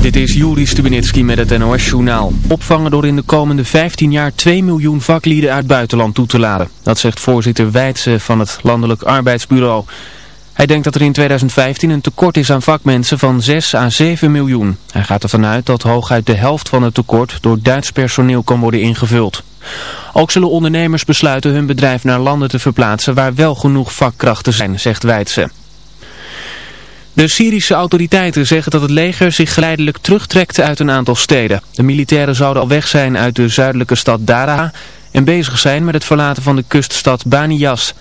Dit is Juri Stubenitski met het NOS-journaal. Opvangen door in de komende 15 jaar 2 miljoen vaklieden uit buitenland toe te laden. Dat zegt voorzitter Weitse van het Landelijk Arbeidsbureau. Hij denkt dat er in 2015 een tekort is aan vakmensen van 6 à 7 miljoen. Hij gaat ervan uit dat hooguit de helft van het tekort door Duits personeel kan worden ingevuld. Ook zullen ondernemers besluiten hun bedrijf naar landen te verplaatsen waar wel genoeg vakkrachten zijn, zegt Weitse. De Syrische autoriteiten zeggen dat het leger zich geleidelijk terugtrekt uit een aantal steden. De militairen zouden al weg zijn uit de zuidelijke stad Daraa en bezig zijn met het verlaten van de kuststad Banias.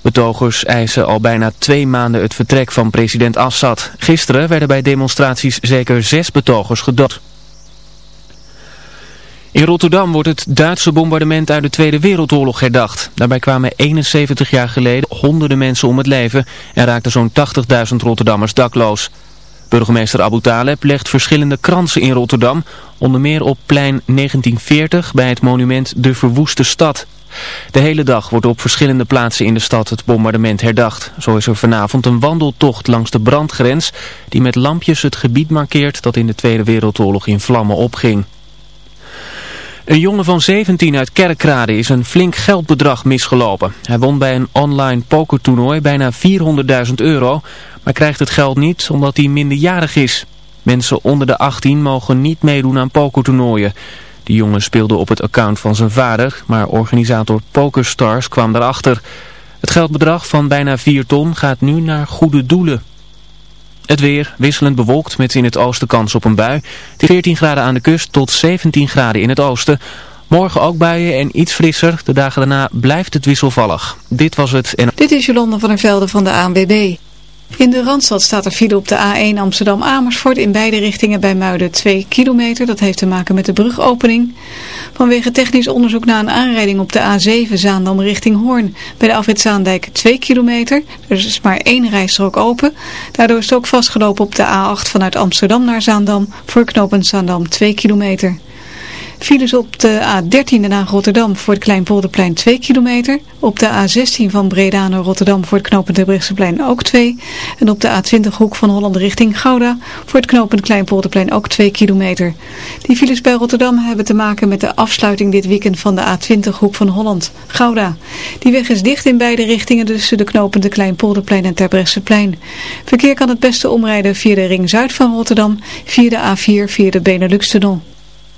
Betogers eisen al bijna twee maanden het vertrek van president Assad. Gisteren werden bij demonstraties zeker zes betogers gedood. In Rotterdam wordt het Duitse bombardement uit de Tweede Wereldoorlog herdacht. Daarbij kwamen 71 jaar geleden honderden mensen om het leven en raakten zo'n 80.000 Rotterdammers dakloos. Burgemeester Abu Taleb legt verschillende kransen in Rotterdam, onder meer op plein 1940 bij het monument De Verwoeste Stad. De hele dag wordt op verschillende plaatsen in de stad het bombardement herdacht. Zo is er vanavond een wandeltocht langs de brandgrens die met lampjes het gebied markeert dat in de Tweede Wereldoorlog in vlammen opging. Een jongen van 17 uit Kerkrade is een flink geldbedrag misgelopen. Hij won bij een online pokertoernooi bijna 400.000 euro, maar krijgt het geld niet omdat hij minderjarig is. Mensen onder de 18 mogen niet meedoen aan pokertoernooien. De jongen speelde op het account van zijn vader, maar organisator PokerStars kwam erachter. Het geldbedrag van bijna 4 ton gaat nu naar goede doelen. Het weer wisselend bewolkt met in het oosten kans op een bui. 14 graden aan de kust tot 17 graden in het oosten. Morgen ook buien en iets frisser. De dagen daarna blijft het wisselvallig. Dit was het. En... Dit is Jolanda van der Velde van de ANWB. In de Randstad staat er file op de A1 Amsterdam-Amersfoort in beide richtingen bij Muiden 2 kilometer. Dat heeft te maken met de brugopening. Vanwege technisch onderzoek na een aanrijding op de A7 Zaandam richting Hoorn. Bij de afrit Zaandijk 2 kilometer. Er is maar één rijstrook open. Daardoor is het ook vastgelopen op de A8 vanuit Amsterdam naar Zaandam. Voor knooppunt Zaandam 2 kilometer. Files op de A13 naar Rotterdam voor het Kleinpolderplein 2 kilometer. Op de A16 van Breda naar Rotterdam voor het knooppunt Terbrechtseplein ook 2. En op de A20 hoek van Holland richting Gouda voor het knooppunt Kleinpolderplein ook 2 kilometer. Die files bij Rotterdam hebben te maken met de afsluiting dit weekend van de A20 hoek van Holland, Gouda. Die weg is dicht in beide richtingen tussen de knopende Kleinpolderplein en Terbrechtseplein. Verkeer kan het beste omrijden via de ring zuid van Rotterdam, via de A4, via de Benelux-tunnel.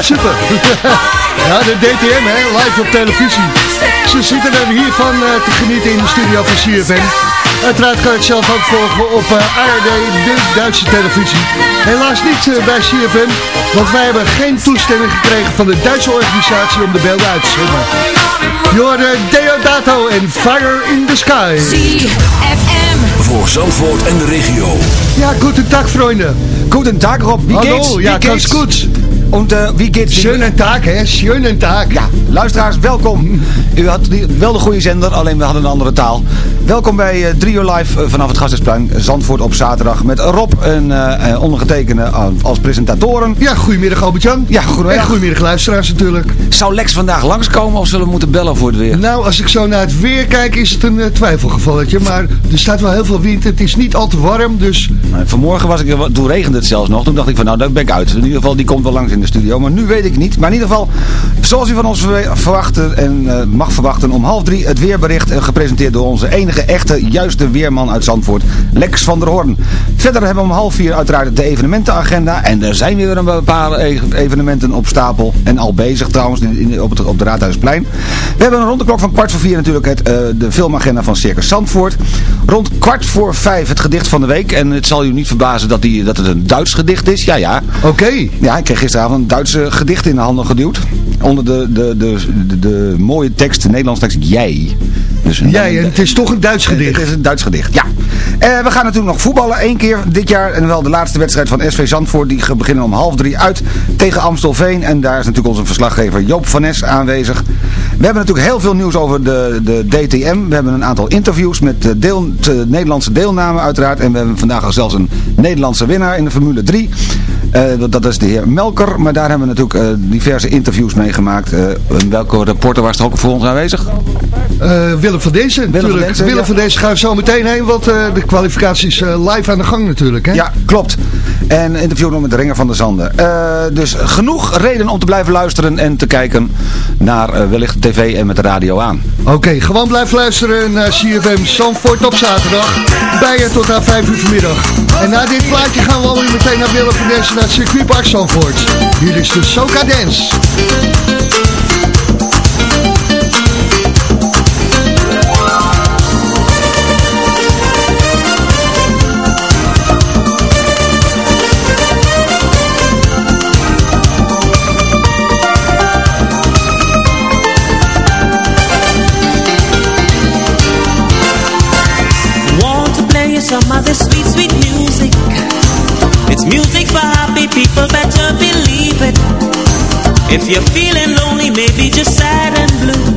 Super. ja, de DTM, hè, live op televisie. Ze zitten er hiervan uh, te genieten in de studio van CFM. Uiteraard kan je het zelf ook volgen op uh, ARD, de Duitse televisie. Helaas niet uh, bij CFM, want wij hebben geen toestemming gekregen van de Duitse organisatie om de beelden uit te zenden. Jorde Deodato en Fire in the Sky. CFM. Voor Zandvoort en de regio. Ja, goedendag vrienden. Goedendag Rob, wie Hallo, geht's? ja, wie ganz goed. Und uh, wie geht's? Schönen Tag, hè? Schönen Tag. Ja, luisteraars, welkom. U had wel de goede zender, alleen we hadden een andere taal. Welkom bij uh, 3 uur live uh, vanaf het Gasthuisplein Zandvoort op zaterdag. Met Rob en uh, ondergetekende als presentatoren. Ja, goedemiddag Albert-Jan. Ja, goedemiddag. En goedemiddag luisteraars natuurlijk. Zou Lex vandaag langskomen of zullen we moeten bellen voor het weer? Nou, als ik zo naar het weer kijk is het een twijfelgevalletje. Maar er staat wel heel veel wind. Het is niet al te warm, dus... vanmorgen was ik, toen regende het zelfs nog. Toen dacht ik van nou, daar ben ik uit. In ieder geval, die komt wel langs in de studio. Maar nu weet ik niet. Maar in ieder geval, zoals u van ons verwachten en uh, mag verwachten, om half drie het weerbericht gepresenteerd door onze enige echte, juiste weerman uit Zandvoort, Lex van der Hoorn. Verder hebben we om half vier uiteraard de evenementenagenda. En er zijn weer een paar evenementen op stapel. En al bezig trouwens op, het, op de Raadhuisplein. We hebben rond de klok van kwart voor vier natuurlijk het, uh, de filmagenda van Circus Zandvoort. Rond kwart voor vijf het gedicht van de week. En het zal u niet verbazen dat, die, dat het een Duits gedicht is. Ja, ja. Oké. Okay. Ja, ik kreeg gisteravond een Duitse gedicht in de handen geduwd. Onder de, de, de, de, de mooie tekst, de Nederlandse tekst, jij. Dus en het is toch een Duits gedicht. Het is een Duits gedicht, ja. Uh, we gaan natuurlijk nog voetballen één keer dit jaar. En wel de laatste wedstrijd van SV Zandvoort. Die beginnen om half drie uit tegen Amstelveen. En daar is natuurlijk onze verslaggever Joop van Nes aanwezig. We hebben natuurlijk heel veel nieuws over de, de DTM. We hebben een aantal interviews met de, deel, de Nederlandse deelname uiteraard. En we hebben vandaag al zelfs een Nederlandse winnaar in de Formule 3. Uh, dat is de heer Melker. Maar daar hebben we natuurlijk uh, diverse interviews mee gemaakt. Uh, welke reporter was er ook voor ons aanwezig? Willem van Dezen. Willem van Dezen, Willem ja. van Dezen gaan we zo meteen heen. Want de kwalificatie is live aan de gang natuurlijk. Hè? Ja, klopt. En interview nog met de Ringer van de Zanden. dus genoeg reden om te blijven luisteren en te kijken naar wellicht tv en met de radio aan. Oké, okay, gewoon blijven luisteren naar CFM Zandvoort op zaterdag. Bij je tot aan 5 uur vanmiddag. En na dit plaatje gaan we alweer meteen naar Willem van Dezen naar het circuitpark Zandvoort. Hier is de Soca Dance. People, better believe it. If you're feeling lonely, maybe just sad and blue.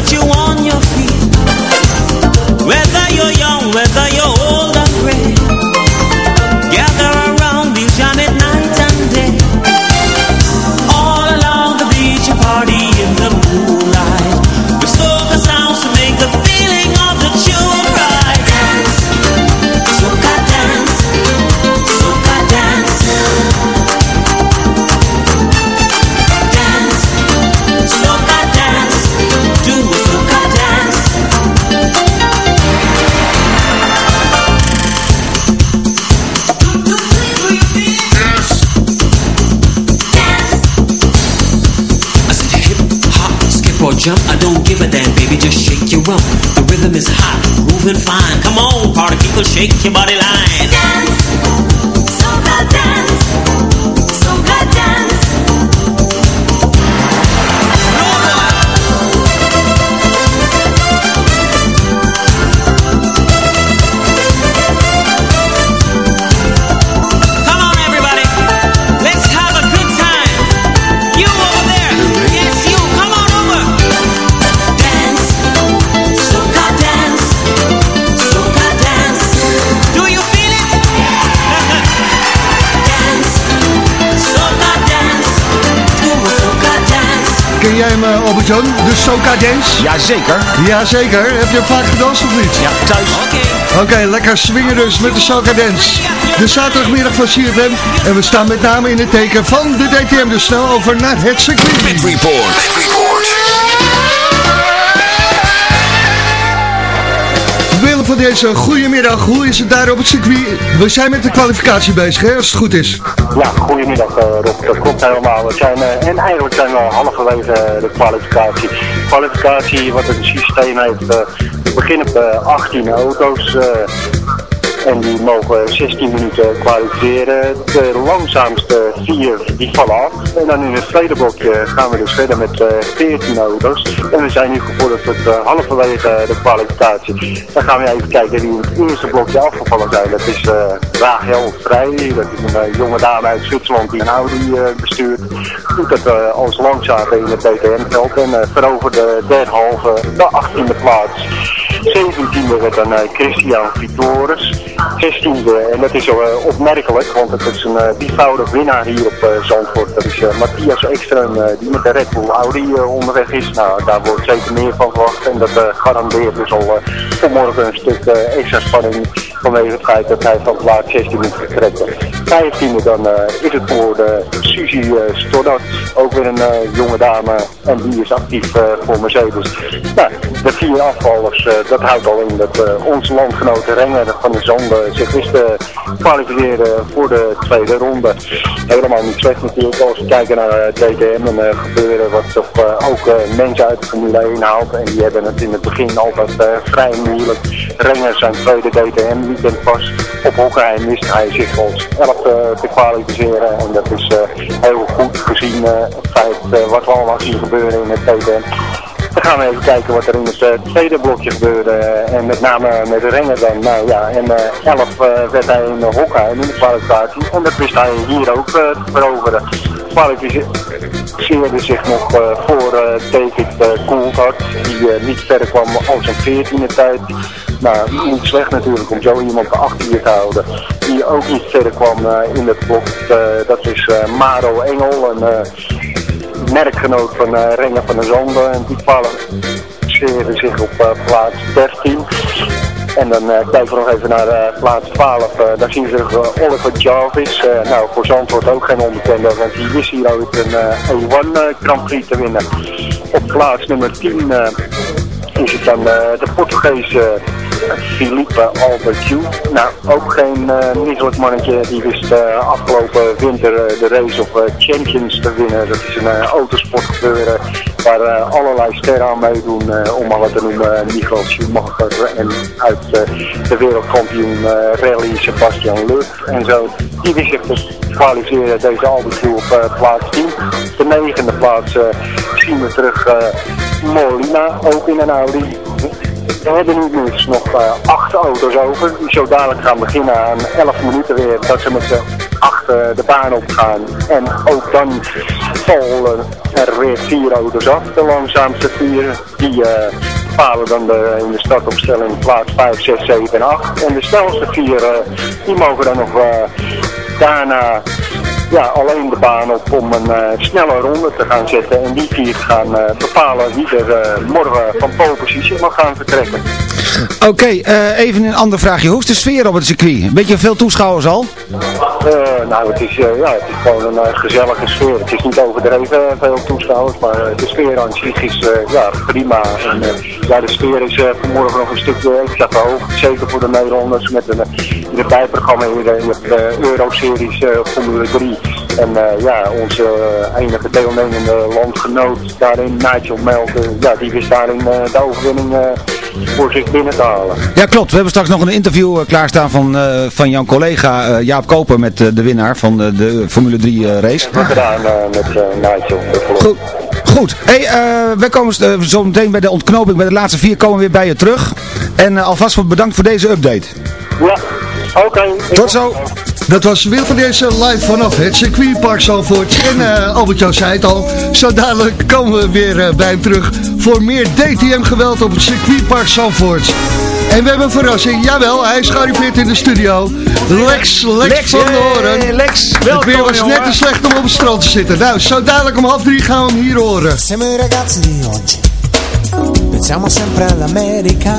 what you want. Shake your body Albert-Jan? De Soca Dance? Jazeker. Jazeker. Heb je hem vaak gedanst of niet? Ja, thuis. Oké, okay, lekker swingen dus met de Soca Dance. De zaterdagmiddag van CFM. En we staan met name in het teken van de DTM. Dus snel over naar het circuit. Pit Report. Pit Report. Willem van deze goedemiddag. Hoe is het daar op het circuit? We zijn met de kwalificatie bezig, als het goed is. Ja, goedemiddag uh, Rob. Dat klopt helemaal. We zijn, uh, en eigenlijk zijn we al halverwege de kwalificatie. Kwalificatie wat een systeem heeft. we beginnen op 18 auto's. En die mogen 16 minuten kwalificeren. De langzaamste vier die vallen af. En dan in het tweede blokje gaan we dus verder met uh, 14 auto's. En we zijn nu gevorderd tot uh, halverwege de kwalificatie. Dan gaan we even kijken wie in het eerste blokje afgevallen zijn. Dat is Rachel Vrij. Dat is een jonge dame uit Zwitserland die een Audi bestuurt. Doet dat als langzame in het DTM-veld. En veroverde de derde halve de 18e plaats. 17e werd dan Christian Vitoris. 16e. En dat is zo uh, opmerkelijk, want het is een uh, winnaar hier op Zandvoort. Dat is Matthias Ekström, die met de Red Bull Audi onderweg is. Nou, daar wordt zeker meer van verwacht. En dat garandeert dus al vanmorgen een stuk extra spanning vanwege het feit dat hij van plaats 16 moet vertrekken. 15e dan is het voor de Suzy Stoddard, ook weer een jonge dame. En die is actief voor Mercedes. Nou, de vier afvallers, dat houdt al in dat onze landgenoten Renger van de Zonde zich wisten kwalificeren voor de tweede ronde. Helemaal niet slecht natuurlijk als we kijken naar DTM en uh, gebeuren wat toch uh, ook uh, mensen uit de Formule 1 haalt. En die hebben het in het begin altijd vrij moeilijk. Renger zijn tweede DTM weekend pas. Op Hockenheim wist hij zich als 11 te kwalificeren. En dat is heel goed gezien het feit wat we allemaal zien gebeuren in het DTM. Dan gaan we even kijken wat er in het uh, tweede blokje gebeurde. Uh, en met name met de Renger dan. Nou ja, en uh, 11 werd hij in Hockenheim in de kwalificatie. En dat wist hij hier ook te veroveren. Kwalificeerde zich nog voor David Coulthard. Die niet verder kwam als een 14e tijd. Nou, niet slecht natuurlijk om zo iemand achter je te houden. Die ook niet verder kwam in het blok. dat is Maro Engel. Een, merkgenoot van uh, van der Zonde. En die kwalificeerde zich op uh, plaats 13. En dan uh, kijken we nog even naar plaats 12. daar zien we Oliver Jarvis. nou, voor Zandvoort ook geen onbekende, want die wist hier ooit een A1 Grand te winnen. Op plaats nummer 10 is het dan de Portugese Philippe Albertu. Nou, ook geen uh, mannetje. Die wist uh, afgelopen winter uh, de race of Champions te winnen. Dat is een autosport gebeuren waar allerlei sterren aan meedoen. om maar wat te noemen, Michael Schumacher en uit de wereldkampioen rally Sebastian Luf en zo. Die wist zich te kwalificeren, deze Albertu op plaats 10. Op de negende plaats zien we terug Molina, ook in een Audi. We hebben nu dus nog uh, acht auto's over. Die zo dadelijk gaan beginnen aan 11 minuten weer. Dat ze met z'n achter de baan op gaan. En ook dan vallen er weer vier auto's af. De langzaamste vier. Die uh, bepalen dan de, in de startopstelling plaats 5, 6, 7 en 8. En de snelste vier uh, die mogen dan nog daarna ja, alleen de baan op om een uh, snelle ronde te gaan zetten. En die vier gaan uh, bepalen wie er uh, morgen van pole positie mag gaan vertrekken. Oké, even een ander vraagje. Hoe is de sfeer op het circuit? Een beetje veel toeschouwers al? Nou, het is, ja, het is gewoon een gezellige sfeer. Het is niet overdreven veel toeschouwers, maar de sfeer aan zich is ja, prima. En, ja, de sfeer is vanmorgen nog een stukje extra hoog. Zeker voor de Nederlanders met een, in bijprogramma in de, Euro-series Formule 3. En ja, onze enige deelnemende landgenoot daarin, Nigel Melken, ja, die wist daarin de overwinning voor zich binnen te halen. Ja, klopt. We hebben straks nog een interview klaarstaan van, van jouw collega Jaap Koper met de winnaar van de Formule 3 race. Gedaan met Nigel. Goed. Goed, hey, wij komen zo meteen bij de ontknoping, bij de laatste vier komen we weer bij je terug. En alvast bedankt voor deze update. Ja, oké. Okay. Tot zo. Dat was weer van deze live vanaf het circuitpark Zalvoort. En uh, Albert-Jan zei het al, zo dadelijk komen we weer uh, bij hem terug voor meer DTM geweld op het circuitpark Zalvoort. En we hebben een verrassing. Jawel, hij is gearriveerd in de studio. Lex, Lex, van de Horen. Lex, Het weer was net te slecht om op het strand te zitten. Nou, zo dadelijk om half drie gaan we hem hier horen. Siamo i ragazzi di oggi, pensiamo sempre all'America,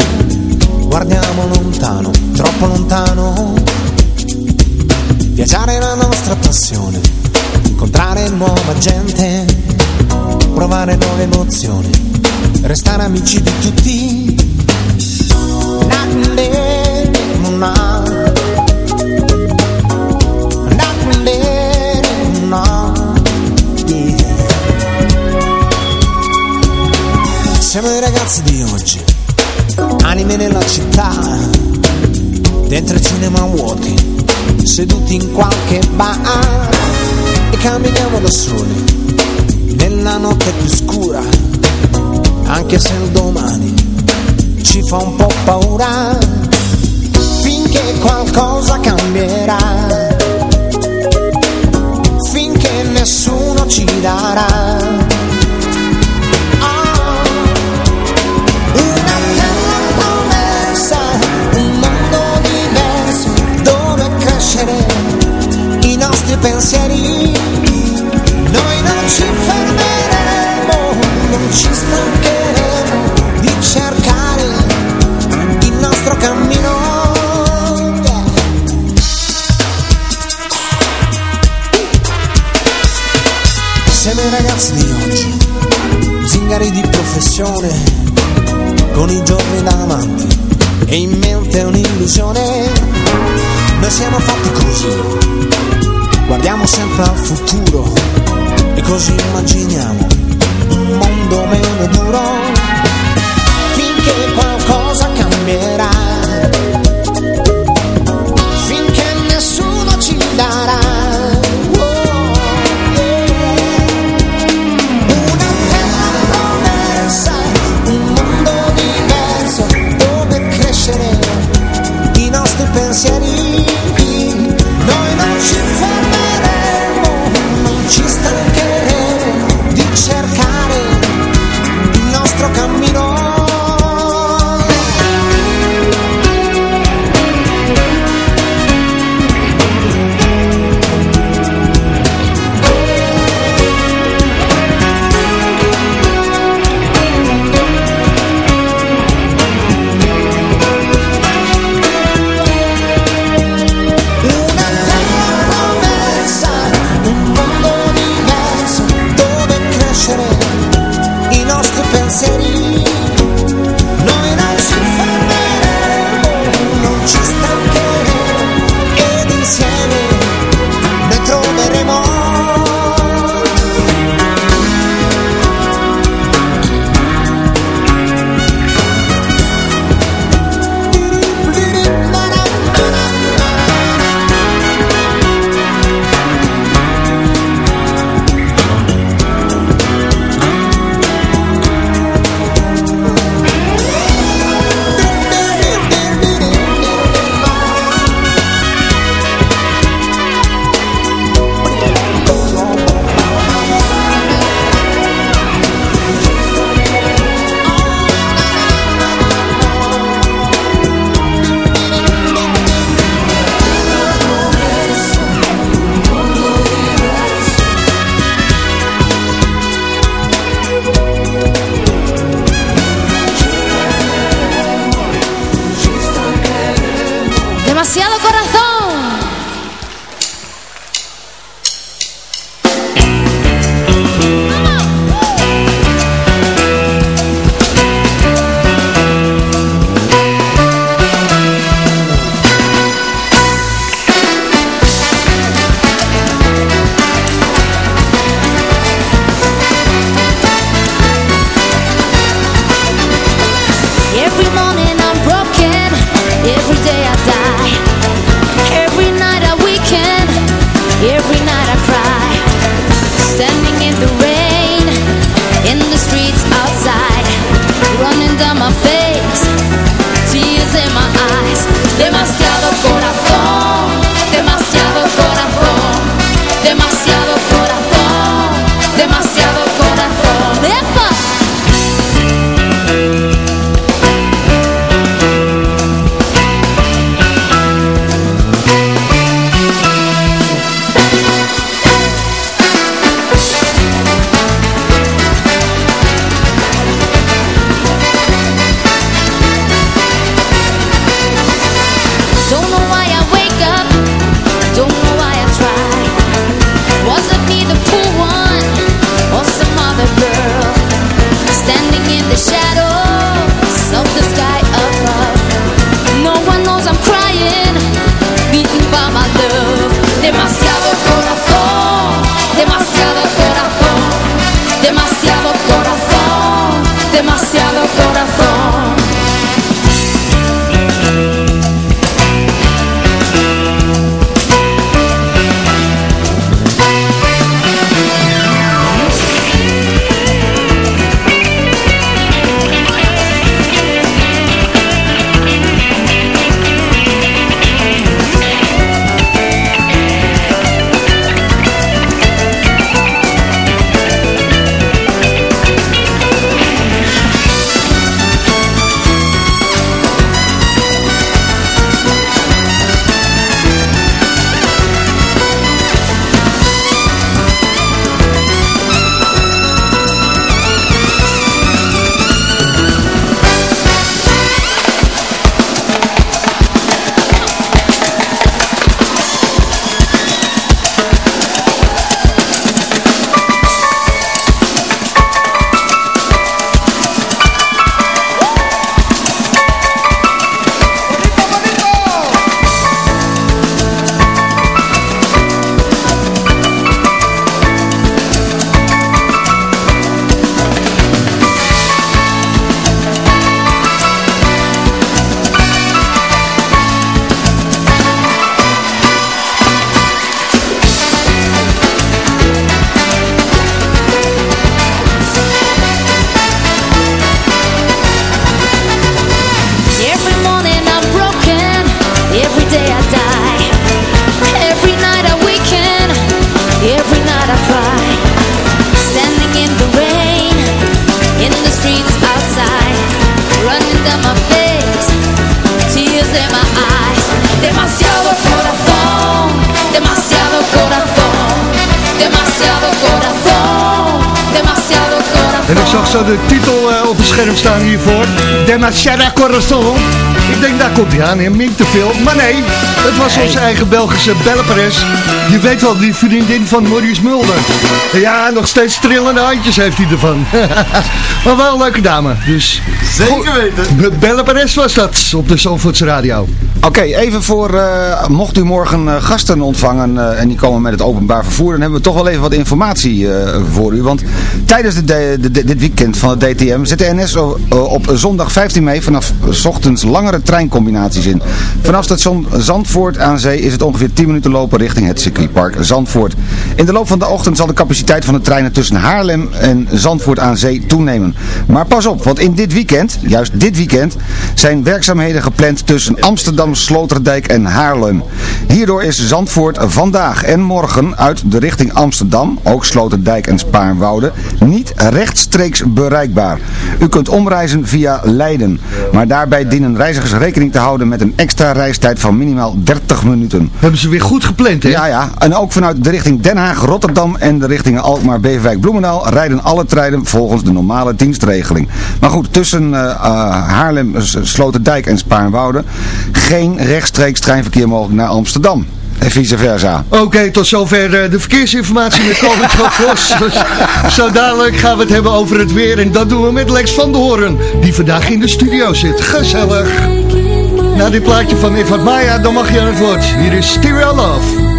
guardiamo lontano, troppo lontano. Viaggiare è la nostra passione, incontrare nuova gente, provare nuove emozioni, restare amici di tutti. Siamo i ragazzi di oggi, anime nella città, dentro i cinema vuoti, seduti in qualche bar e camminiamo da soli, nella notte più scura, anche se il domani ci fa un po' paura, finché qualcosa cambierà, finché nessuno ci darà. Pensieri. Noi non ci fermeremo, non ci stancheremo di cercare il nostro cammino. Siamo i ragazzi di oggi, zingari di professione, con i giorni davanti e in mente un'illusione. Noi siamo fatti così, guardiamo sempre al futuro e così immaginiamo un mondo meno duro demasiado corazón. Demasiada Corazon. Ik denk, daar komt hij aan en te veel. Maar nee, het was onze eigen Belgische bellenpres. Je weet wel, die vriendin van Maurice Mulder. Ja, nog steeds trillende handjes heeft hij ervan. maar wel een leuke dame. Dus, Zeker weten. Bellenpres was dat op de Zandvoorts Radio. Oké, even voor, eh, mocht u morgen eh, gasten ontvangen eh, en die komen met het openbaar vervoer, dan hebben we toch wel even wat informatie eh, voor u. Want tijdens de, de- de- dit weekend van het DTM zet de NS op zondag 15 mei vanaf ochtends langere treincombinaties in. Vanaf station Zandvoort aan zee is het ongeveer 10 minuten lopen richting het circuitpark Zandvoort. In de loop van de ochtend zal de capaciteit van de treinen tussen Haarlem en Zandvoort aan zee toenemen. Maar pas op, want in dit weekend, juist dit weekend, zijn werkzaamheden gepland tussen Amsterdam, Sloterdijk en Haarlem. Hierdoor is Zandvoort vandaag en morgen uit de richting Amsterdam, ook Sloterdijk en Spaarnwoude, niet rechtstreeks bereikbaar. U kunt omreizen via Leiden, maar daarbij dienen reizigers rekening te houden met een extra reistijd van minimaal 30 minuten. Hebben ze weer goed gepland, hè? Ja, ja. En ook vanuit de richting Den Haag, Rotterdam en de richting Alkmaar, Beverwijk, Bloemendaal rijden alle treinen volgens de normale dienstregeling. Maar goed, tussen eh, eh, Haarlem, Sloterdijk en Spaarnwoude geen rechtstreeks treinverkeer mogelijk naar Amsterdam. En vice versa. Oké, tot zover eh, de verkeersinformatie met van Vos. Zo dadelijk gaan we het hebben over het weer. En dat doen we met Lex van der Hoorn, die vandaag in de studio zit. Gezellig. Na dit plaatje van Eva Maya, dan mag je aan het woord. Hier is Stereo Love.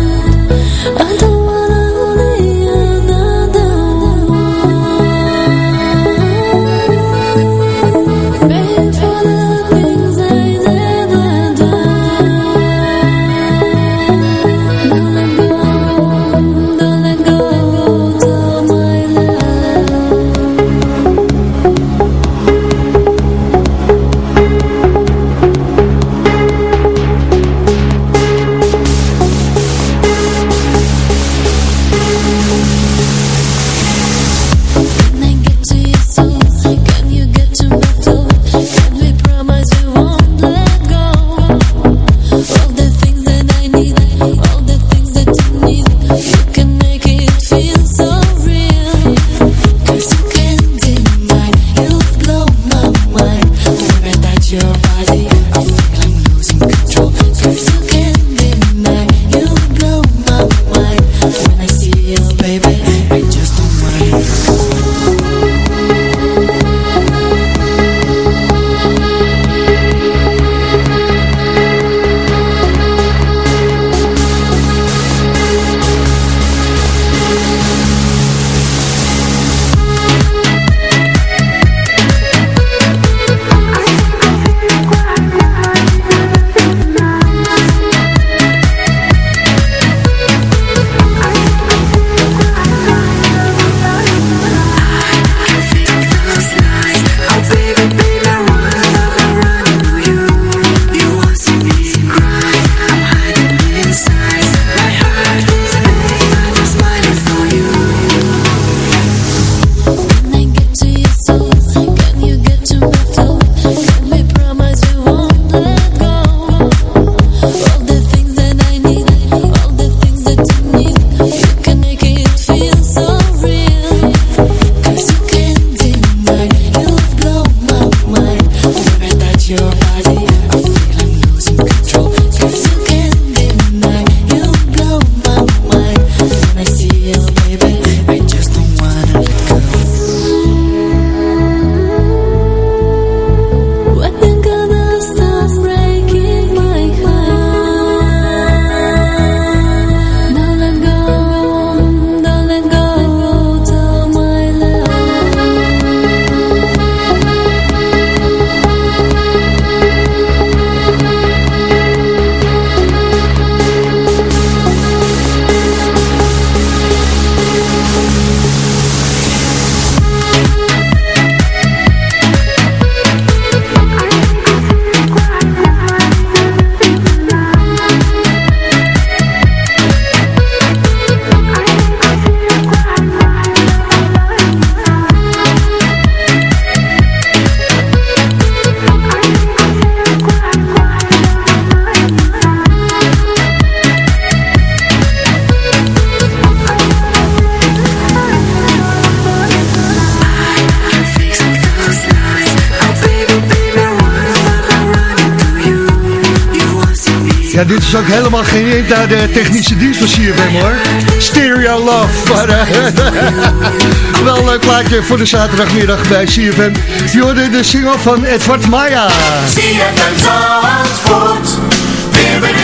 Is ook helemaal geen hint naar de technische dienst van CFM hoor. Stereo Love. Maar, uh, wel een leuk plaatje voor de zaterdagmiddag bij CFM. Je hoorde de single van Edward Maya. CFM Zandvoort.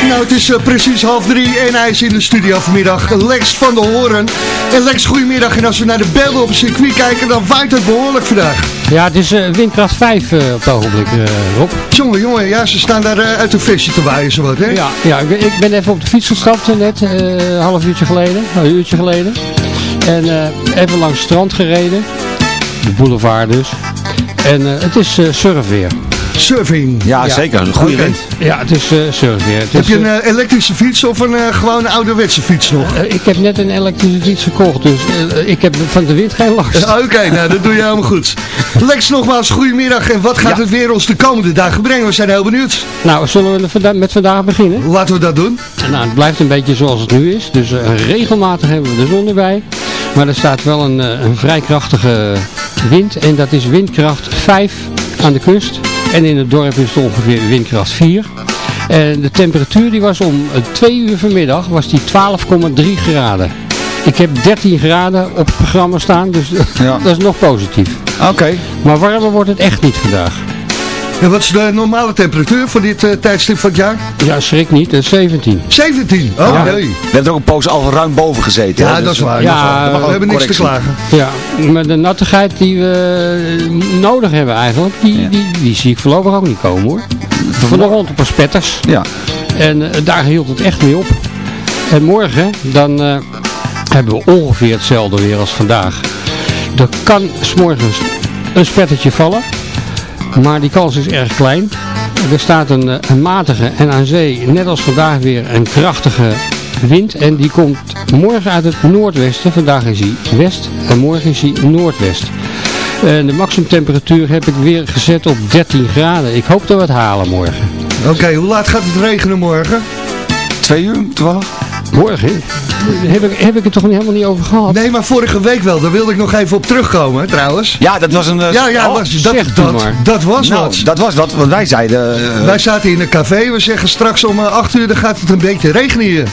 Nou, het is uh, precies half drie en hij is in de studio vanmiddag. Lex van de Horen. En Lex, goedemiddag. En als we naar de beelden op het circuit kijken, dan waait het behoorlijk vandaag. Ja, het is uh, windkracht 5 uh, op het ogenblik, Rob. Jongen, jongen, ja, ze staan daar uit een feestje te waaien, zo wat, hè? Ja, ja ik, ik ben even op de fiets gestapt net, een half uurtje geleden, een uurtje geleden. En even langs het strand gereden. De boulevard dus. En het is surfweer. Surfing. Ja, ja. zeker. Een goede okay. wind. Ja, het is uh, surfweer. Het heb is, je een uh, elektrische fiets of een uh, gewone ouderwetse fiets nog? ik heb net een elektrische fiets gekocht, dus ik heb van de wind geen last. Oké, okay, nou dat doe je helemaal goed. Lex, nogmaals, goedemiddag. En wat gaat ja. het weer ons de komende dagen brengen? We zijn heel benieuwd. Nou, zullen we met vandaag beginnen? Laten we dat doen. Nou, het blijft een beetje zoals het nu is. Dus regelmatig hebben we de zon erbij. Maar er staat wel een, een vrij krachtige wind. En dat is windkracht 5 aan de kust. En in het dorp is het ongeveer windkracht 4. En de temperatuur die was om 2 uur vanmiddag was die 12,3 graden. Ik heb 13 graden op het programma staan, dus ja. dat is nog positief. Oké. Okay. Maar warmer wordt het echt niet vandaag. En wat is de normale temperatuur voor dit uh, tijdstip van het jaar? Ja, schrik niet, dat is 17. 17? Oh, ja. nee. We hebben er ook een poos al ruim boven gezeten. Ja, hè? dat is waar. Ja, we hebben niks te klagen. Ja, maar de nattigheid die we nodig hebben eigenlijk, die, ja. die, die zie ik voorlopig ook niet komen hoor. Vanochtend een paar spetters. Ja. En uh, daar hield het echt mee op. En morgen, dan uh, hebben we ongeveer hetzelfde weer als vandaag. Er kan s'morgens een spettertje vallen. Maar die kans is erg klein. Er staat een, een, matige en aan zee, net als vandaag weer, een krachtige wind. En die komt morgen uit het noordwesten. Vandaag is hij west en morgen is hij noordwest. En de maximumtemperatuur heb ik weer gezet op 13 graden. Ik hoop dat we het halen morgen. Oké, okay, hoe laat gaat het regenen morgen? Twee uur, toevallig? Morgen? Heb ik, heb ik het toch helemaal niet over gehad? Nee, maar vorige week wel. Daar wilde ik nog even op terugkomen, trouwens. Ja, dat was een... Uh, ja, ja oh, was, dat, dat, dat, dat, was nou, wat. Dat was wat, want wij zeiden... Uh, wij zaten in een café. We zeggen straks om 8 uur dan gaat het een beetje regenen hier.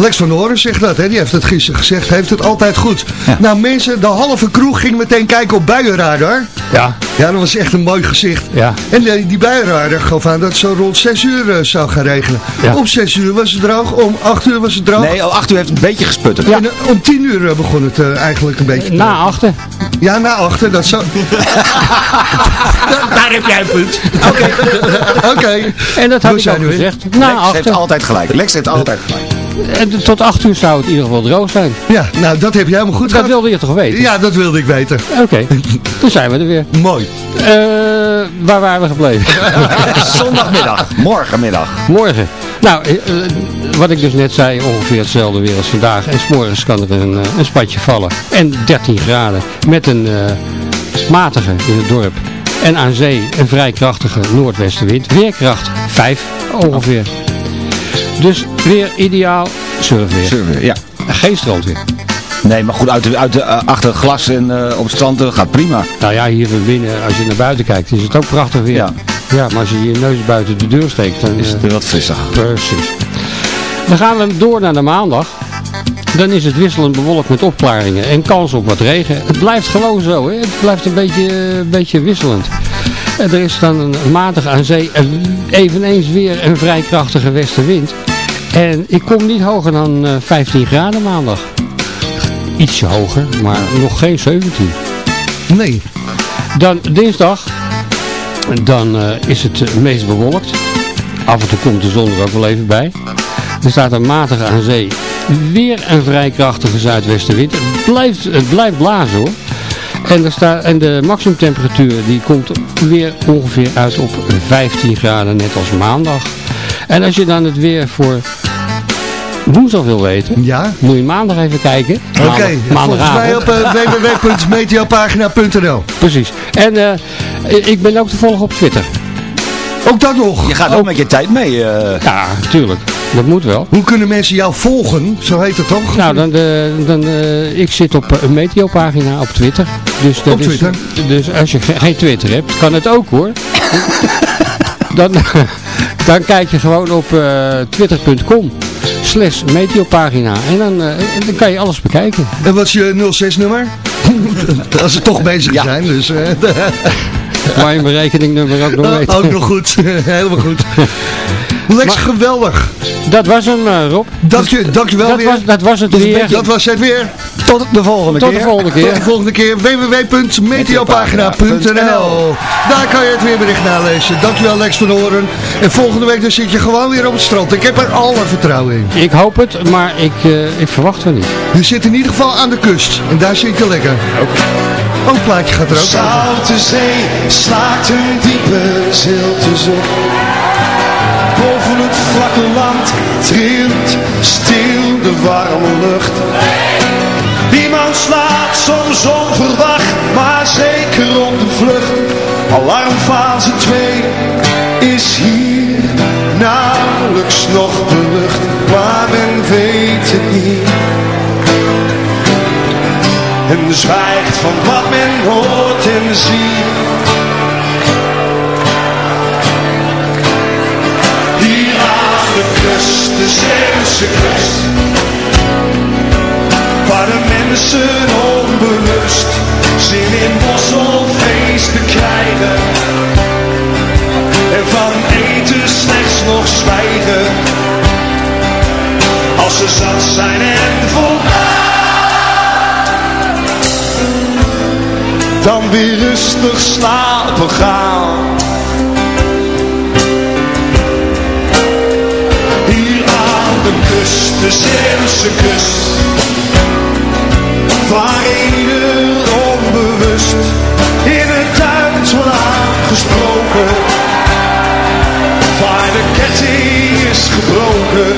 Lex van Horen zegt dat, hè? die heeft het gisteren gezegd, heeft het altijd goed. Ja. Nou mensen, de halve kroeg ging meteen kijken op buienradar. Ja. Ja, dat was echt een mooi gezicht. Ja. En die, die buienradar gaf aan dat het zo rond 6 uur uh, zou gaan regenen. Ja. Om 6 uur was het droog, om 8 uur was het droog. Nee, om 8 uur heeft het een beetje gesputterd. Ja. En, uh, om 10 uur begon het eigenlijk een beetje Na achter. Ja, na achter, dat zou... Daar heb jij een punt. Oké. Oké. Okay. En dat had ik ook gezegd. Lex achter. heeft altijd gelijk. Lex heeft altijd gelijk. En tot 8 uur zou het in ieder geval droog zijn. Ja, nou dat heb jij helemaal goed Dat gehad. wilde je toch weten? Ja, dat wilde ik weten. Oké, okay. toen zijn we er weer. Mooi. Uh, waar waren we gebleven? Zondagmiddag, morgenmiddag. Morgen. Nou, uh, wat ik dus net zei, ongeveer hetzelfde weer als vandaag. En s'morgens kan er een, een spatje vallen. En 13 graden. Met een uh, matige in het dorp. En aan zee een vrij krachtige noordwestenwind. Weerkracht 5 ongeveer. Dus weer ideaal surfweer. Surfweer, ja. Geen strandweer. Nee, maar goed, uit de, uit de, uh, achter het glas en uh, op het strand uh, gaat prima. Nou ja, hier van binnen, als je naar buiten kijkt, is het ook prachtig weer. Ja. Ja, maar als je je neus buiten de deur steekt, dan is het weer wat frisser. Precies. Dan gaan we door naar de maandag. Dan is het wisselend bewolkt met opklaringen en kans op wat regen. Het blijft gewoon zo, hè? het blijft een beetje, een beetje wisselend. En er is dan een matig aan zee en eveneens weer een vrij krachtige westenwind. En ik kom niet hoger dan uh, 15 graden maandag. Ietsje hoger, maar nog geen 17. Nee. Dan dinsdag, dan uh, is het uh, meest bewolkt. Af en toe komt de zon er ook wel even bij. Er staat een matige aan zee. Weer een vrij krachtige zuidwestenwind. Het blijft, het blijft blazen hoor. En, er staat, en de maximumtemperatuur die komt weer ongeveer uit op 15 graden, net als maandag. En als je dan het weer voor woensdag wil weten, ja? moet je maandag even kijken. Oké, okay. volgens mij op uh, www.meteopagina.nl Precies. En uh, ik ben ook te volgen op Twitter. Ook dat nog? Je gaat ook, ook met je tijd mee. Uh... Ja, tuurlijk. Dat moet wel. Hoe kunnen mensen jou volgen? Zo heet het toch? Nou, dan, de, dan, uh, ik zit op een Meteopagina op Twitter. Dus dat op Twitter? Is, dus als je geen Twitter hebt, kan het ook hoor. dan, dan kijk je gewoon op eh, twitter.com slash meteopagina. En dan, eh, dan kan je alles bekijken. En wat is je 06-nummer? Als ze toch bezig zijn, dus... eh, Waar je mijn rekeningnummer ook nog weet. ook nog goed, helemaal goed. Lex, geweldig. Dat was hem, eh, Rob. Dank je, dank je wel dat weer. Was, dat was het Dat weer. beetje- Dat was het weer. Tot de volgende Tot keer. de volgende keer. Tot de volgende keer. www.meteopagina.nl Daar kan je het weerbericht nalezen. Dankjewel Lex van Horen. En volgende week dan zit je gewoon weer op het strand. Ik heb er alle vertrouwen in. Ik hoop het, maar ik, eh, ik verwacht het niet. Je zit in ieder geval aan de kust. En daar zit je lekker. Ook een plaatje gaat er ook. Zoute zee slaakt een diepe zilte zon. Boven het vlakke land trilt stil de warme lucht. Soms onverwacht, maar zeker op de vlucht. Alarmfase 2 is hier nauwelijks nog belucht, maar men weet het niet. En zwijgt van wat men hoort en ziet. Hier aan de kust, de Zeeuwse kust. Waar de mensen onbewust zin in bosselfeesten krijgen. En van eten slechts nog zwijgen. Als ze zat zijn en voldaan. dan weer rustig slapen gaan. Hier aan de kust, de Zeeuwse kust, waar ieder onbewust in het Duits wordt aangesproken, waar de ketting is gebroken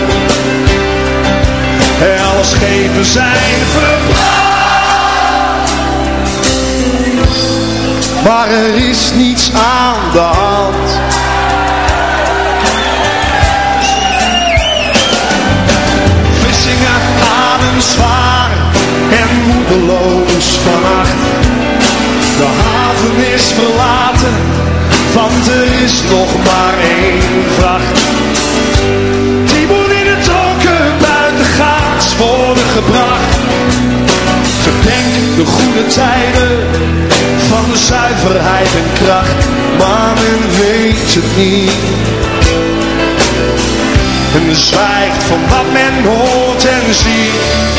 en alle schepen zijn verbrand. maar er is niets aan de hand. Vlissingen adem zwaar en moedeloos vannacht. De haven is verlaten, want er is nog maar één vracht. Die moet in het donker buiten gaats worden gebracht. Gedenk de goede tijden van de zuiverheid en kracht, maar men weet het niet. En zwijgt van wat men hoort en ziet.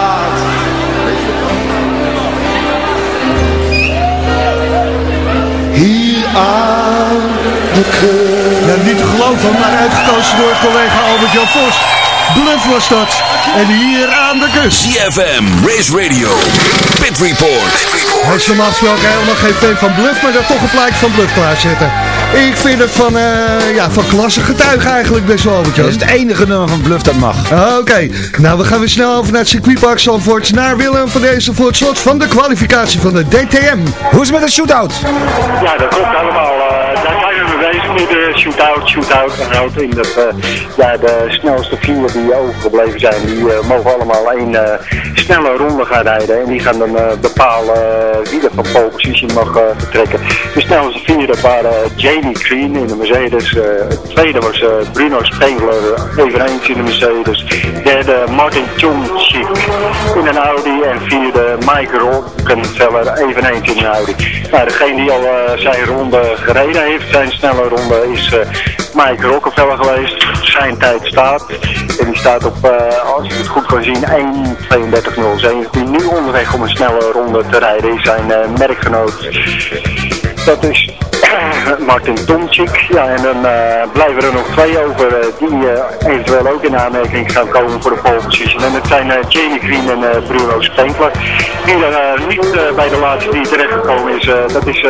Ja, niet te geloven, maar uitgekozen door collega Albert-Jan Vos. Bluff was dat. En hier aan de kust. CFM, Race Radio, Pit Report. Hij is normaal gesproken helemaal geen fan van Bluff, maar dat toch een plaatje van Bluff klaarzetten. Ik vind het van, eh, ja, van klasse getuige eigenlijk best wel, Albert-Jan. Dat is het enige nummer van Bluff dat mag. Oké, nou we gaan weer snel over naar het circuitpark Zandvoort. Naar Willem van deze voor het slot van de kwalificatie van de DTM. Hoe is het met de shootout? Ja, dat klopt helemaal. Eh, daar zijn we mee bezig. Krijgt nu de shootout, shootout en houdt in dat eh, ja, de snelste vier die overgebleven zijn, die eh, mogen allemaal één uh, snelle ronde gaan rijden. En die gaan dan bepalen wie er van pole position mag vertrekken. De snelste vier waren Jamie Green in de Mercedes. het tweede was Bruno Spengler, eveneens in de Mercedes. Derde Martin Tjomczyk in een Audi. En vierde Mike Rockenfeller, eveneens in een Audi. Nou, degene die al zijn ronde gereden heeft, zijn snelle ronde, is Mike Rockefeller geweest. Zijn tijd staat. En die staat op, uh, als je het goed kan zien, 1.32.07. Die nu onderweg om een snelle ronde te rijden is zijn uh, merkgenoot. Dat is Martin Tomczyk. Ja, en dan uh, blijven er nog twee over uh, die uh, eventueel ook in aanmerking gaan komen voor de pole position. En dat zijn Jamie Green en Bruno Spenkler. Die er niet bij de laatste die terechtgekomen is, dat is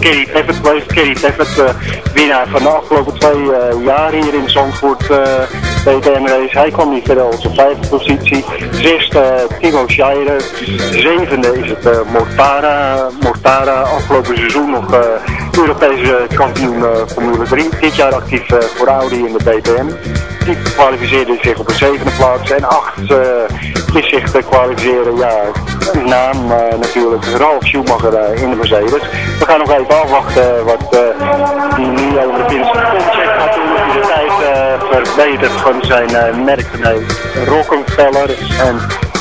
Kerry Paffett geweest. Kerry Paffett, winnaar van de afgelopen twee jaar hier in Zandvoort. BTM race. Hij kwam niet verder als op vijfde positie. Zesde Timo Scheider. Zevende is het Mortara. Mortara afgelopen seizoen nog Europese kampioen uh, Formule 3. Dit jaar actief uh, voor Audi in de BTM. Die kwalificeerde zich op een zevende plaats. En acht is zich te kwalificeren. Ja, naam natuurlijk. Ralf Schumacher in de Mercedes. We gaan nog even afwachten wat die nu over de check gaat doen. Of de tijd verbetert van zijn merkgenees Rockefeller. En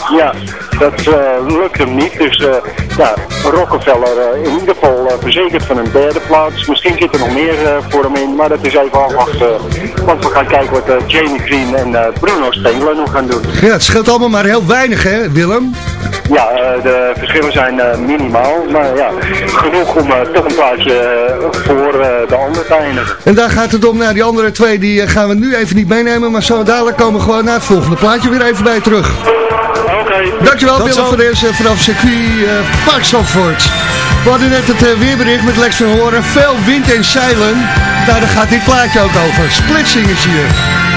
ja, dat uh, lukt hem niet. Dus uh, ja, Rockefeller uh, in ieder geval verzekerd van een derde plaats. Misschien zit er nog meer voor hem in, maar dat is even afwachten. want we gaan kijken wat Jamie Green en Bruno Spengler nog gaan doen. Ja, het scheelt allemaal maar heel weinig hè, Willem? Ja, de verschillen zijn minimaal. Maar ja, genoeg om toch een plaatsje voor de andere te eindigen. En daar gaat het om naar die andere twee. Die gaan we nu even niet meenemen. Maar zo dadelijk komen we gewoon naar het volgende plaatje weer even bij terug. Dankjewel Willem voor deze vanaf circuit uh, Park Zandvoort. We hadden net het uh, weerbericht met Lex van Horen. Veel wind en zeilen. Nou, daar gaat dit plaatje ook over. Splitsing is hier.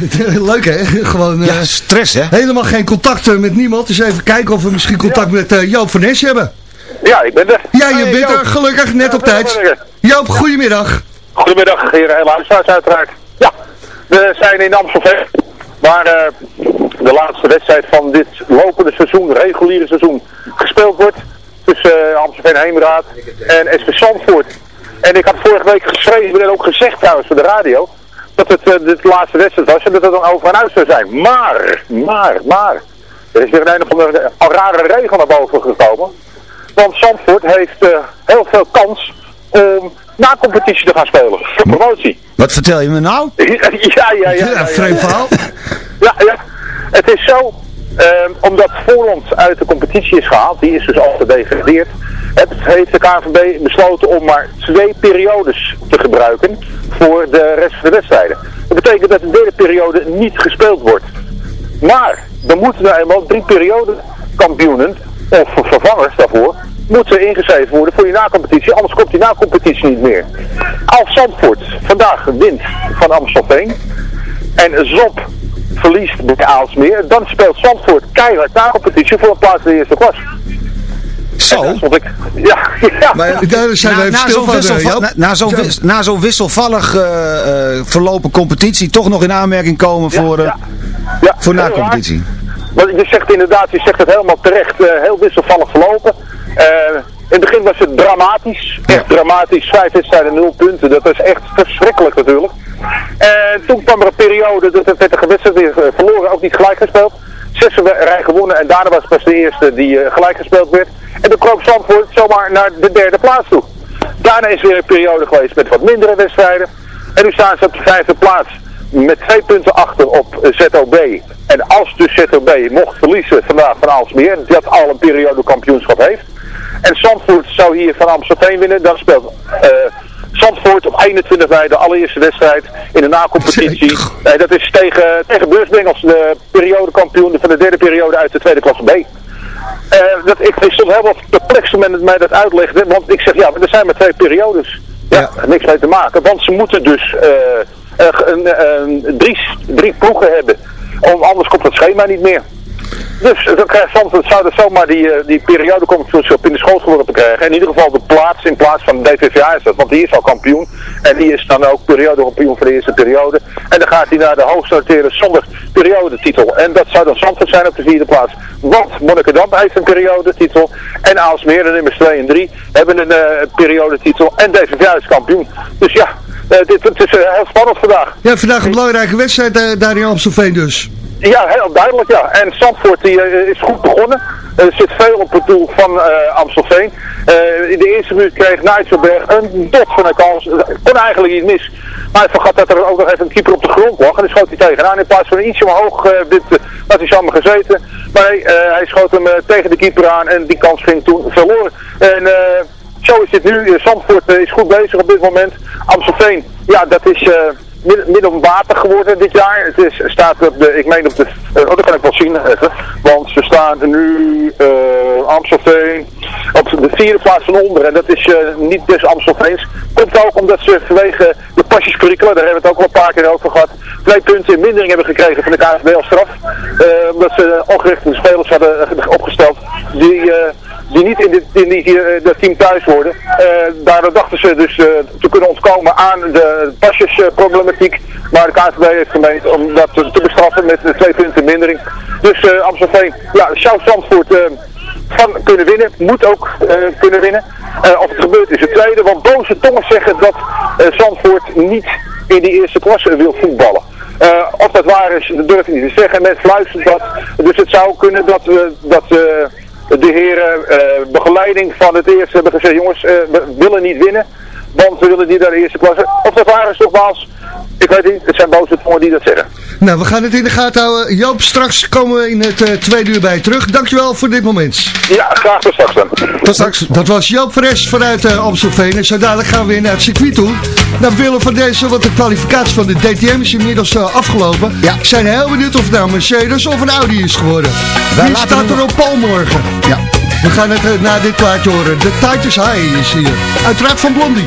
leuk hè? Gewoon Ja, eh, stress hè? helemaal geen contact eh, met niemand. Dus even kijken of we misschien contact met eh, Joop van Nes hebben. Ja, ik ben er. Ja, je Hey, bent Joop. er gelukkig net op tijd. Joop, goedemiddag. Goedemiddag, heren en luisteraars uiteraard. Ja, we zijn in Amstelveen, waar eh, de laatste wedstrijd van dit lopende seizoen, reguliere seizoen, gespeeld wordt. Tussen uh, Amstelveen Heemraad en SV Zandvoort. En ik had vorige week geschreven en ook gezegd trouwens voor de radio, dat het eh, de laatste wedstrijd was en dat het dan over en uit zou zijn. Maar, maar, maar, er is weer een, een of andere rare regel naar boven gekomen. Want Zandvoort heeft eh, heel veel kans om na competitie te gaan spelen. Voor promotie. Wat vertel je me nou? Ja, ja, ja. ja, ja, vreemd verhaal. Ja, ja. Het is zo, ehm, omdat Voorland uit de competitie is gehaald, die is dus al gedegradeerd, het heeft de KNVB besloten om maar twee periodes te gebruiken voor de rest van de wedstrijden. Dat betekent dat de derde periode niet gespeeld wordt. Maar, dan moeten er eenmaal drie periode kampioenen, of vervangers daarvoor, moeten ingeschreven worden voor die na-competitie, anders komt die na-competitie niet meer. Als Zandvoort vandaag wint van Amstelveen en Zop verliest bij Aalsmeer, dan speelt Zandvoort keihard na-competitie voor een plaats in de eerste klas. Zo. Dat vond ik, ja, ja. Maar daar zijn we even na stil zo'n van, eh, Joop. na, na zo'n wis- na zo'n wisselvallig eh, eh, verlopen competitie toch nog in aanmerking komen voor, eh, ja, voor heel na-competitie. Want je zegt inderdaad, je zegt het helemaal terecht, eh, heel wisselvallig verlopen. Eh, in het begin was het dramatisch, echt dramatisch, vijf wedstrijden, nul punten. Dat is echt verschrikkelijk natuurlijk. En toen kwam er een periode, dat werd de gewedstrijd weer eh, verloren, ook niet gelijk gespeeld. Zes rij gewonnen en daarna was pas de eerste die eh, gelijk gespeeld werd. En toen kroop Zandvoort zomaar naar de derde plaats toe. Daarna is weer een periode geweest met wat mindere wedstrijden. En nu staan ze op de vijfde plaats met twee punten achter op ZOB. En als dus ZOB mocht verliezen vandaag van Aalsmeer, dat al een periode kampioenschap heeft. En Zandvoort zou hier van Amstelveen winnen, dan speelt eh, Zandvoort op 21 mei de allereerste wedstrijd in de na-competitie. Eh, dat is tegen, tegen Beursbengels, de periodekampioen van de derde periode uit de tweede klasse B. Eh, dat, ik, ik stond helemaal perplex toen men mij dat uitlegde, want ik zeg ja, maar er zijn maar twee periodes. Ja, niks mee te maken, want ze moeten dus eh, een, een- drie, drie ploegen hebben, om, anders komt het schema niet meer. Dus dan krijgt Zandvoort zou er zomaar die, eh, die periode op in de school geworpen krijgen. In ieder geval de plaats in plaats van de DVVA is dat, want die is al kampioen. En die is dan ook periodekampioen voor de eerste periode. En dan gaat hij naar de hoogst noteren zonder periodetitel. En dat zou dan Zandvoort zijn op de vierde plaats. Want Monnikendam heeft een periodetitel. En Aalsmeer, de nummers 2 en 3, hebben een eh, periodetitel. En DVVA is kampioen. Dus ja, eh, dit, het is eh, heel spannend vandaag. Ja, vandaag een belangrijke wedstrijd eh, daar in Amstelveen dus. Ja, heel duidelijk ja. En Zandvoort die, eh, is goed begonnen. Er zit veel op het doel van eh, Amstelveen. Eh, in de eerste minuut kreeg Nijtselberg een dot van een kans. Kon eigenlijk niet mis. Maar hij vergat dat er ook nog even een keeper op de grond lag. En die schoot hij tegenaan. In plaats van een ietsje omhoog uh, uh, had hij samen gezeten. Maar uh, hij schoot hem tegen de keeper aan. En die kans ging toen verloren. En zo is het nu. Zandvoort is goed bezig op dit moment. Amstelveen, ja dat is midden water geworden dit jaar. Het is, staat op de, ik meen op de, uh, oh dat kan ik wel zien even, want ze staan nu uh, Amstelveen op de vierde plaats van onder en dat is uh, niet dus Amstelveens. Komt ook omdat ze vanwege de pasjescurricula, daar hebben we het ook al een paar keer over gehad, twee punten in mindering hebben gekregen van de KNVB als straf. omdat ze ongerichte spelers hadden opgesteld die die niet in, in die, uh, dat team thuis worden. Uh, dachten ze dus uh, te kunnen ontkomen aan de pasjesproblematiek. maar de KNVB heeft gemeend om dat te, bestraffen met twee punten mindering. Dus Amstelveen, ja, zou Zandvoort van kunnen winnen. Moet ook kunnen winnen. of het gebeurt is het tweede. Want boze tongen zeggen dat Zandvoort niet in die eerste klasse wil voetballen. Uh, of dat waar is, dat durf ik niet te zeggen. Men fluistert dat. Dus het zou kunnen dat we dat, uh, de heren uh, begeleiding van het eerste hebben gezegd, jongens, we willen niet winnen. Want we willen niet naar de eerste klasse. Of dat waar is nogmaals, ik weet niet, het zijn boze tongen die dat zeggen. Nou, we gaan het in de gaten houden. Joop, straks komen we in het uh, tweede uur bij je terug. Dankjewel voor dit moment. Ja, graag tot straks dan. Tot straks. Dat was Joop Verest vanuit uh, Amstelveen. En zo dadelijk gaan we weer naar het circuit toe. Naar Willem van deze, want de kwalificatie van de DTM is inmiddels uh, afgelopen. Ja. Ik zijn heel benieuwd of het nou een Mercedes of een Audi is geworden. Wij Wie laten staat er op Paul morgen? Ja. We gaan het uh, na dit plaatje horen. De Titus High is hier. Uiteraard van Blondie.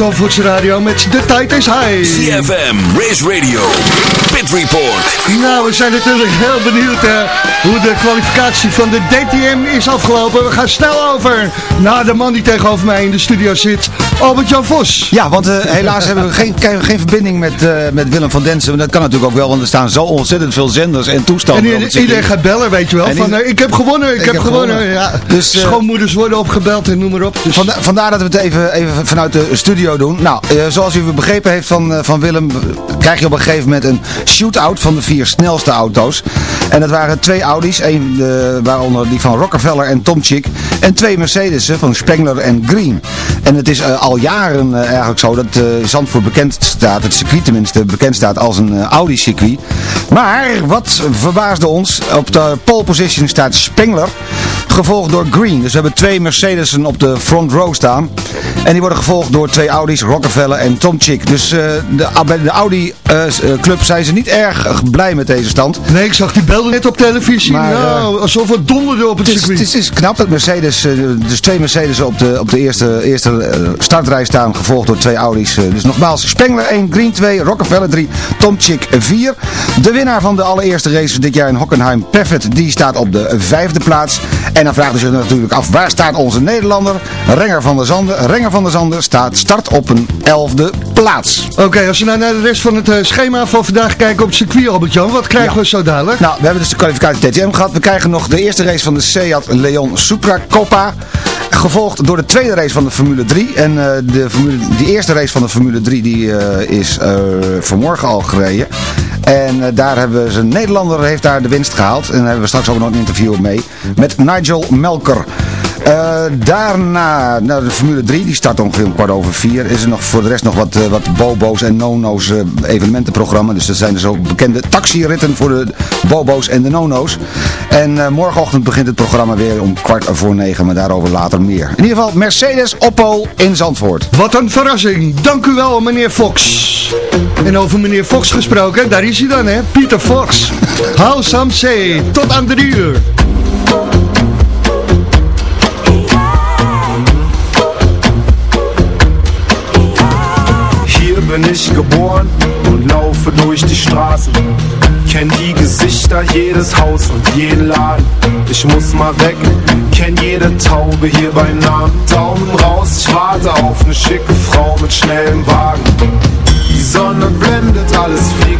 Zandvoortse Radio met De Tijd is High. CFM, Race Radio, Pit Report. Nou, we zijn natuurlijk heel benieuwd hoe de kwalificatie van de DTM is afgelopen. We gaan snel over naar de man die tegenover mij in de studio zit, Albert-Jan Vos. Ja, want eh, helaas hebben we geen, geen verbinding met, eh, met Willem van Densen. Dat kan natuurlijk ook wel, want er staan zo ontzettend veel zenders en toestanden. En iedereen, gaat bellen, weet je wel. En Van, eh, ik heb gewonnen, ik, heb, gewonnen. Ja. Dus, Schoonmoeders worden opgebeld en noem maar op. Dus... Vanda- vandaar dat we het even, even vanuit de studio doen. Nou, zoals u begrepen heeft van, van Willem, krijg je op een gegeven moment een shootout van de vier snelste auto's. En dat waren twee Audi's, eh, waaronder die van Rockefeller en Tomczyk. En twee Mercedes'en van Spengler en Green. En het is eh, al jaren eh, eigenlijk zo dat eh, Zandvoort bekend staat, het circuit tenminste, bekend staat als een Audi-circuit. Maar wat verbaasde ons, op de pole position staat Spengler, gevolgd door Green. Dus we hebben twee Mercedes'en op de front row staan. En die worden gevolgd door twee Audi's, Rockefeller en Tomczyk. Dus eh, de, bij de Audi-club zijn ze niet erg blij met deze stand. Nee, ik zag die belden net op televisie. Maar, nou, alsof het donderde op het, circuit. het is, het is knap dat Mercedes, eh, dus twee Mercedes op de, op de eerste, eerste eh, startrij staan, gevolgd door twee Audi's. Eh, Dus nogmaals, Spengler 1, Green 2, Rockefeller 3, Tomczyk 4. De winnaar van de allereerste race dit jaar in Hockenheim, Perfect, die staat op de vijfde plaats. En dan vraagt u zich natuurlijk af, waar staat onze Nederlander? Renger van der Zanden. Renger van der Zanden staat start op een elfde plaats. Oké, als we nou naar de rest van het eh, schema van vandaag kijken op het circuit, Albert-Jan, wat krijgen we zo dadelijk? Nou, we hebben dus de kwalificatie TTM gehad. We krijgen nog de eerste race van de Seat Leon Supra Copa. gevolgd door de tweede race van de Formule 3. En uh, de, Formule, die eerste race van de Formule 3 die, uh, is uh, vanmorgen al gereden. En daar hebben ze, een Nederlander heeft daar de winst gehaald. En daar hebben we straks ook nog een interview mee. Met Nigel Melker. Uh, daarna, nou, de Formule 3, die start ongeveer om kwart over vier. Is er nog voor de rest nog wat, uh, wat bobo's en nono's evenementenprogramma. Dus dat zijn dus ook bekende taxiritten voor de bobo's en de nono's. En morgenochtend begint het programma weer om kwart voor negen, maar daarover later meer. In ieder geval Mercedes Oppo in Zandvoort. Wat een verrassing. Dank u wel, meneer Fox. En over meneer Fox gesproken, daar is hij dan, hè? Pieter Fox. Hou some say. Tot aan drie uur. bin ich geboren und laufe durch die Straßen. Kenn die Gesichter, jedes Haus und jeden Laden. Ich muss mal weg, kenn jede Taube hier beim Namen. Daumen raus, ich warte auf eine schicke Frau mit schnellem Wagen. Die Sonne blendet, alles fliegt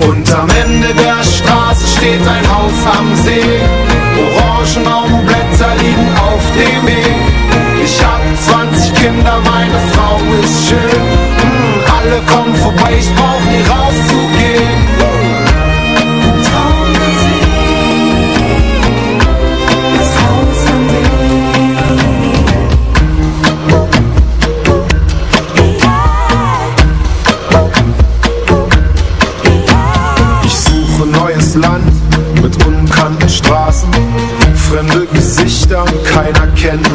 Und am Ende der Straße steht ein Haus am See. Orangenbaumblätter liegen auf dem Weg. Ich hab 20 Kinder, meine Frau ist schön. Mm, alle kommen vorbei, ich brauch nie rauszugehen.